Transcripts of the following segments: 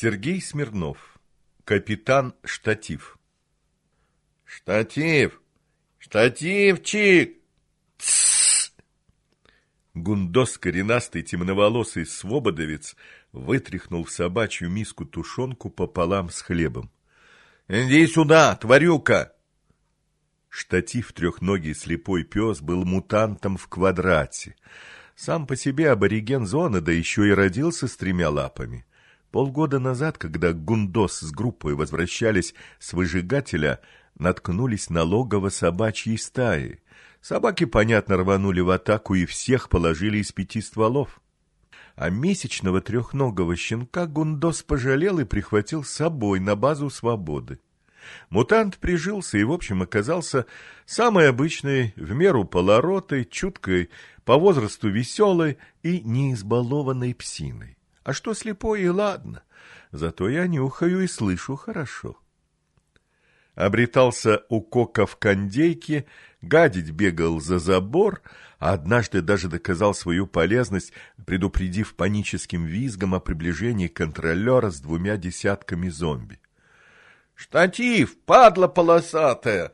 Сергей Смирнов. Капитан Штатив. Штатив! Штативчик! Тссс! Гундос, коренастый темноволосый свободовец, вытряхнул в собачью миску тушенку пополам с хлебом. Иди сюда, тварюка! Штатив трехногий слепой пес был мутантом в квадрате. Сам по себе абориген зоны, да еще и родился с тремя лапами. Полгода назад, когда Гундос с группой возвращались с выжигателя, наткнулись на логово собачьей стаи. Собаки, понятно, рванули в атаку и всех положили из пяти стволов. А месячного трехногого щенка Гундос пожалел и прихватил с собой на базу свободы. Мутант прижился и, в общем, оказался самой обычной, в меру полоротой, чуткой, по возрасту веселой и неизбалованной псиной. А что слепой, и ладно. Зато я нюхаю и слышу хорошо. Обретался у Кока в кондейке, гадить бегал за забор, а однажды даже доказал свою полезность, предупредив паническим визгом о приближении контролера с двумя десятками зомби. «Штатив, падла полосатая!»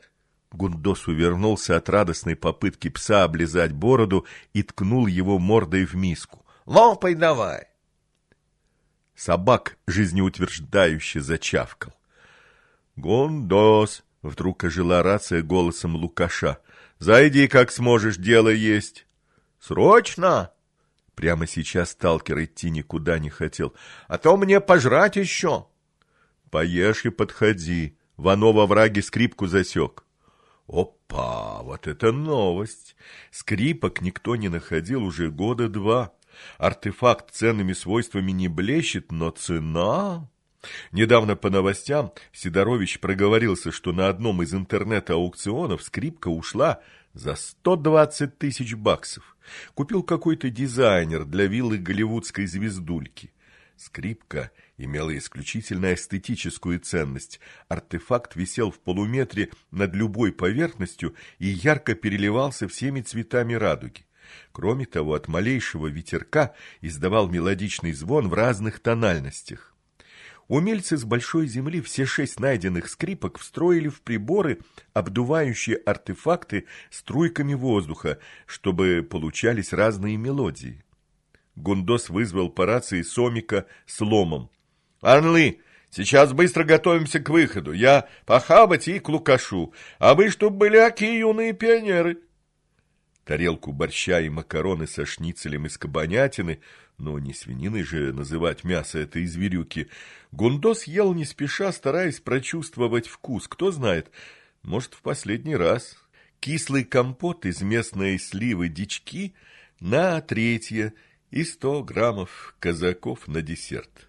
Гундос увернулся от радостной попытки пса облизать бороду и ткнул его мордой в миску. «Лопай давай!» Собак жизнеутверждающе зачавкал. «Гундос!» — вдруг ожила рация голосом Лукаша. «Зайди, как сможешь, дело есть!» «Срочно!» Прямо сейчас сталкер идти никуда не хотел. «А то мне пожрать еще!» «Поешь и подходи!» Ванова враги скрипку засек. Опа, вот это новость! Скрипок никто не находил уже года два. Артефакт ценными свойствами не блещет, но цена... Недавно по новостям Сидорович проговорился, что на одном из интернет-аукционов скрипка ушла за 120 тысяч баксов. Купил какой-то дизайнер для виллы голливудской звездульки. Скрипка имела исключительно эстетическую ценность. Артефакт висел в полуметре над любой поверхностью и ярко переливался всеми цветами радуги. Кроме того, от малейшего ветерка издавал мелодичный звон в разных тональностях. Умельцы с большой земли все шесть найденных скрипок встроили в приборы, обдувающие артефакты струйками воздуха, чтобы получались разные мелодии. Гундос вызвал по рации Сомика с ломом. «Анлы, сейчас быстро готовимся к выходу. Я похавать и к Лукашу. А вы, чтоб были какие юные пионеры!» Тарелку борща и макароны со шницелем из кабанятины, но не свининой же называть мясо этой зверюки, Гундос ел не спеша, стараясь прочувствовать вкус. Кто знает, может, в последний раз. Кислый компот из местной сливы дички на третье и сто граммов казаков на десерт.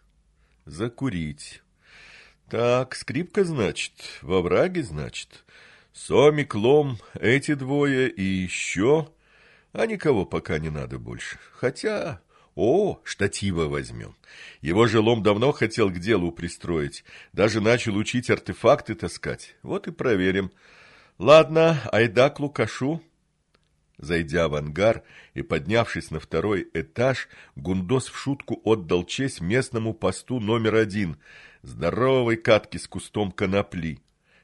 Закурить. Так, скрипка, значит, во враге, значит. Сомик, Лом, эти двое и еще... А никого пока не надо больше. Хотя... О, штатива возьмем. Его же Лом давно хотел к делу пристроить. Даже начал учить артефакты таскать. Вот и проверим. Ладно, айда к Лукашу. Зайдя в ангар и поднявшись на второй этаж, Гундос в шутку отдал честь местному посту номер один, здоровой катки с кустом конопли.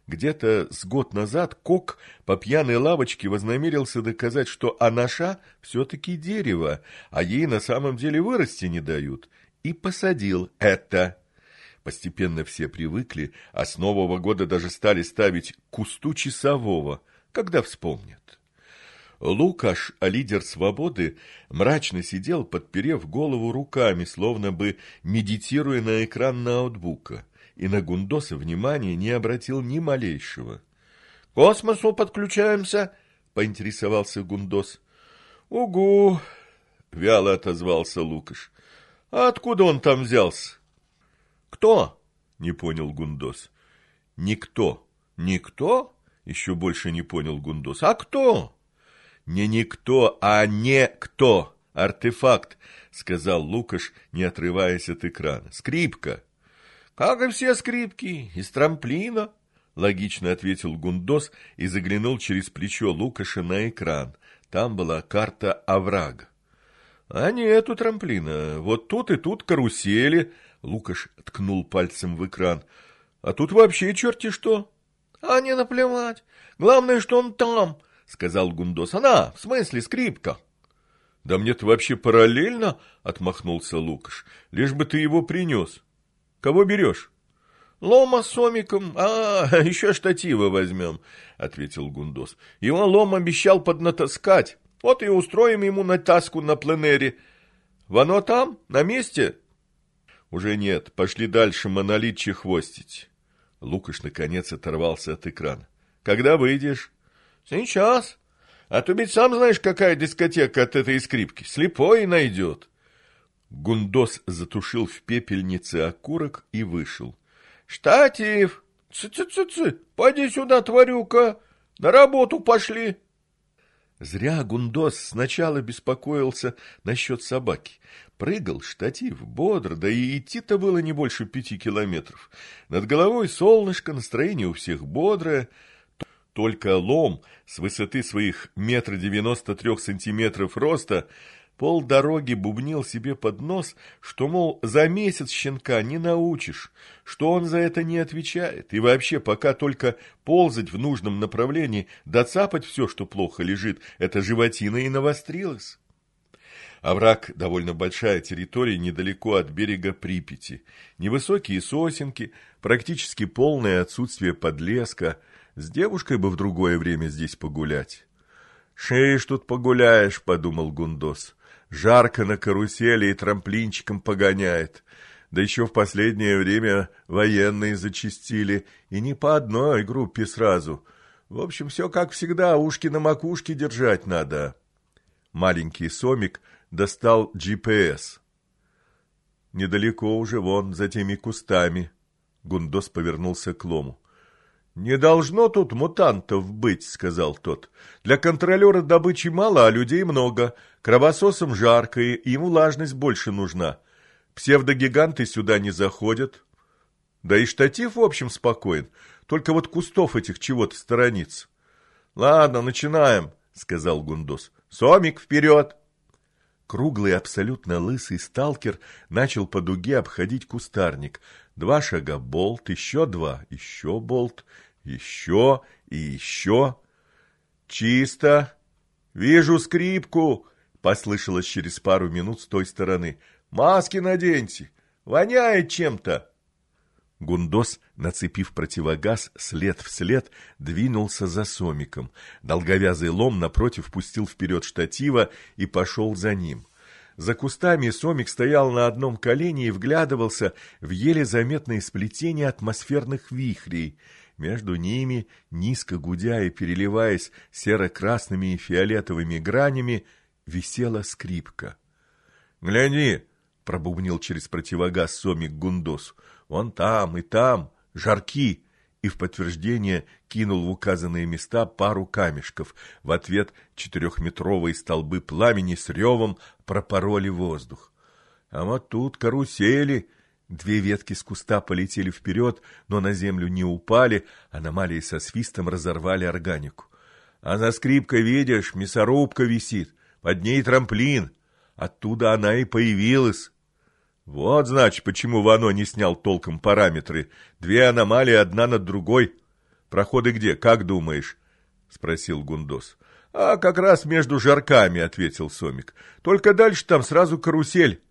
Где-то с год назад Кок по пьяной лавочке вознамерился доказать, что анаша все-таки дерево, а ей на самом деле вырасти не дают, и посадил это. Постепенно все привыкли, а с Нового года даже стали ставить кусту часового, когда вспомнят. Лукаш, лидер свободы, мрачно сидел, подперев голову руками, словно бы медитируя на экран ноутбука и на Гундоса внимания не обратил ни малейшего. — Космосу подключаемся? — поинтересовался Гундос. — Угу! — вяло отозвался Лукаш. — А откуда он там взялся? — Кто? — не понял Гундос. — Никто. — Никто? — еще больше не понял Гундос. — А кто? — Не никто, а не кто. Артефакт, — сказал Лукаш, не отрываясь от экрана. — Скрипка. — как и все скрипки, из трамплина, логично ответил Гундос и заглянул через плечо Лукаша на экран. Там была карта оврага. А нету трамплина. Вот тут и тут карусели, Лукаш ткнул пальцем в экран. А тут вообще черти что. А не наплевать. Главное, что он там, сказал Гундос. Она, в смысле, скрипка. Да мне-то вообще параллельно, отмахнулся Лукаш. Лишь бы ты его принес. Кого берешь? Лома с Сомиком, а, еще штатива возьмем, ответил Гундос. Его Лом обещал поднатаскать. Вот и устроим ему натаску на пленере. Вано там, на месте? Уже нет, пошли дальше монолит чехвостить. Лукаш наконец оторвался от экрана. Когда выйдешь? Сейчас. А то ведь сам знаешь, какая дискотека от этой скрипки. Слепой найдет. Гундос затушил в пепельнице окурок и вышел. Штатив! Цы-цы-цы-цы! Пойди сюда, тварюка! На работу пошли! Зря Гундос сначала беспокоился насчет собаки. Прыгал штатив бодро, да и идти-то было не больше пяти километров. Над головой солнышко, настроение у всех бодрое. Только лом с высоты своих метра девяносто трех сантиметров роста полдороги бубнил себе под нос, что, мол, за месяц щенка не научишь, что он за это не отвечает, и вообще пока только ползать в нужном направлении, доцапать все, что плохо лежит, эта животина и навострилась. Овраг – довольно большая территория недалеко от берега Припяти. Невысокие сосенки, практически полное отсутствие подлеска. С девушкой бы в другое время здесь погулять. «Шеешь тут погуляешь», – подумал Гундос. «Жарко на карусели и трамплинчиком погоняет». Да еще в последнее время военные зачистили, и не по одной группе сразу. В общем, все как всегда, ушки на макушке держать надо. Маленький Сомик – достал GPS. Недалеко уже, вон, за теми кустами. Гундос повернулся к Лому. «Не должно тут мутантов быть», — сказал тот. «Для контролера добычи мало, а людей много. Кровососам жарко, и им влажность больше нужна. Псевдогиганты сюда не заходят. Да и штатив, в общем, спокоен. Только вот кустов этих чего-то сторонится». «Ладно, начинаем», — сказал Гундос. «Сомик, вперед!» Круглый, абсолютно лысый сталкер начал по дуге обходить кустарник. Два шага болт, еще два, еще болт, еще и еще. «Чисто! Вижу скрипку!» — послышалось через пару минут с той стороны. «Маски наденьте! Воняет чем-то!» Гундос, нацепив противогаз, след в след двинулся за Сомиком. Долговязый лом напротив пустил вперед штатива и пошел за ним. За кустами Сомик стоял на одном колене и вглядывался в еле заметные сплетения атмосферных вихрей. Между ними, низко гудя и переливаясь серо-красными и фиолетовыми гранями, висела скрипка. «Гляди!» — пробубнил через противогаз Сомик Гундосу. Вон там и там, жарки!» и в подтверждение кинул в указанные места пару камешков. В ответ четырехметровые столбы пламени с ревом пропороли воздух. А вот тут карусели. Две ветки с куста полетели вперед, но на землю не упали, аномалии со свистом разорвали органику. А за скрипкой, видишь, мясорубка висит, под ней трамплин. Оттуда она и появилась. Вот, значит, почему Вано не снял толком параметры. Две аномалии одна над другой. Проходы где, как думаешь? Спросил Гундос. А как раз между жарками, ответил Сомик. Только дальше там сразу карусель.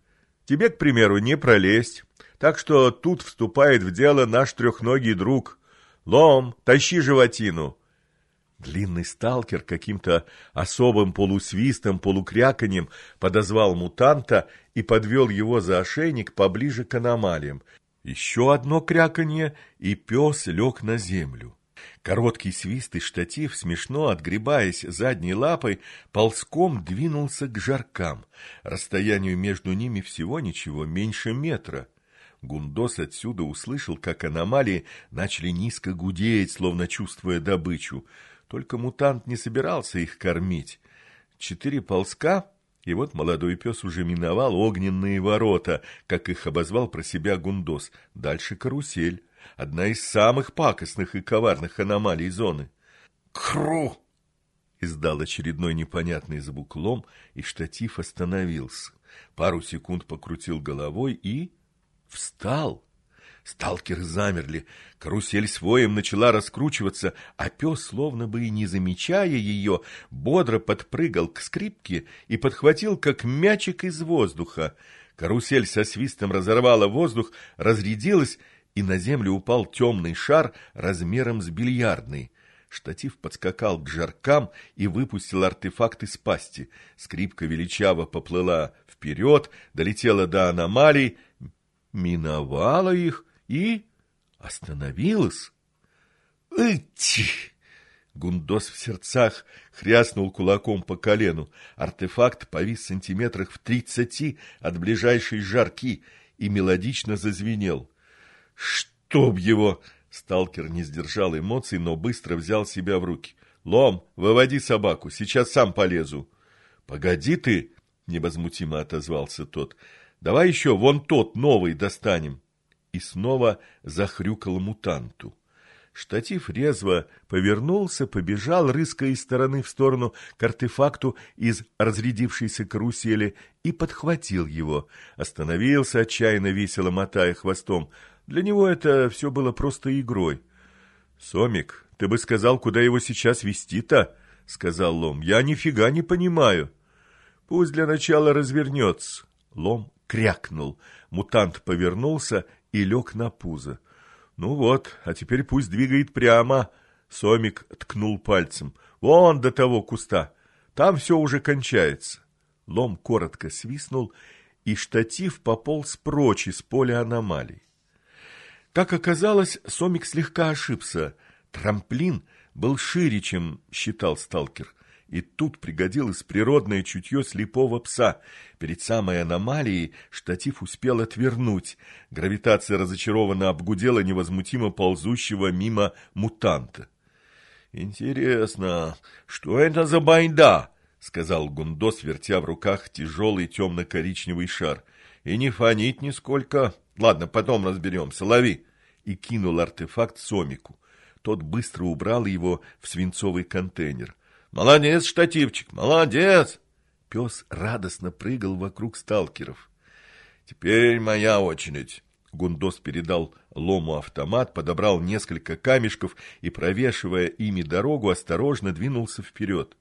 Тебе, к примеру, не пролезть. Так что тут вступает в дело наш трехногий друг. Лом, тащи животину. Длинный сталкер каким-то особым полусвистом, полукряканьем подозвал мутанта и подвел его за ошейник поближе к аномалиям. Еще одно кряканье, и пес лег на землю. Короткий свист и штатив, смешно отгребаясь задней лапой, ползком двинулся к жаркам. Расстоянию между ними всего ничего, меньше метра. Гундос отсюда услышал, как аномалии начали низко гудеть, словно чувствуя добычу. Только мутант не собирался их кормить. Четыре ползка, и вот молодой пес уже миновал огненные ворота, как их обозвал про себя Гундос. Дальше карусель, одна из самых пакостных и коварных аномалий зоны. «Кру!» — издал очередной непонятный звук лом, и штатив остановился. Пару секунд покрутил головой и... встал. Сталкеры замерли, карусель своем начала раскручиваться, а пес, словно бы и не замечая ее, бодро подпрыгал к скрипке и подхватил, как мячик из воздуха. Карусель со свистом разорвала воздух, разрядилась, и на землю упал темный шар размером с бильярдный. Штатив подскакал к жаркам и выпустил артефакт из пасти. Скрипка величаво поплыла вперед, долетела до аномалий, миновала их и остановилась. «Ити!» Гундос в сердцах хряснул кулаком по колену. Артефакт повис в сантиметрах в тридцати от ближайшей жарки и мелодично зазвенел. «Чтоб его!» Сталкер не сдержал эмоций, но быстро взял себя в руки. «Лом, выводи собаку, сейчас сам полезу». «Погоди ты!» — невозмутимо отозвался тот. «Давай еще вон тот новый достанем». И снова захрюкал мутанту. Штатив резво повернулся, побежал, рыская из стороны в сторону к артефакту из разрядившейся карусели, и подхватил его. Остановился, отчаянно весело мотая хвостом. Для него это все было просто игрой. «Сомик, ты бы сказал, куда его сейчас вести-то?» — сказал Лом. «Я нифига не понимаю». «Пусть для начала развернется». Лом крякнул. Мутант повернулся и лег на пузо. «Ну вот, а теперь пусть двигает прямо». Сомик ткнул пальцем. «Вон до того куста. Там все уже кончается». Лом коротко свистнул, и штатив пополз прочь из поля аномалий. Как оказалось, Сомик слегка ошибся. Трамплин был шире, чем считал сталкер. И тут пригодилось природное чутье слепого пса. Перед самой аномалией штатив успел отвернуть. Гравитация разочарованно обгудела невозмутимо ползущего мимо мутанта. «Интересно, что это за байда?» — сказал Гундос, вертя в руках тяжелый темно-коричневый шар. «И не фонить нисколько. Ладно, потом разберемся. Лови!» И кинул артефакт Сомику. Тот быстро убрал его в свинцовый контейнер. «Молодец, штативчик, молодец!» Пес радостно прыгал вокруг сталкеров. «Теперь моя очередь!» Гундос передал Лому автомат, подобрал несколько камешков и, провешивая ими дорогу, осторожно двинулся вперед.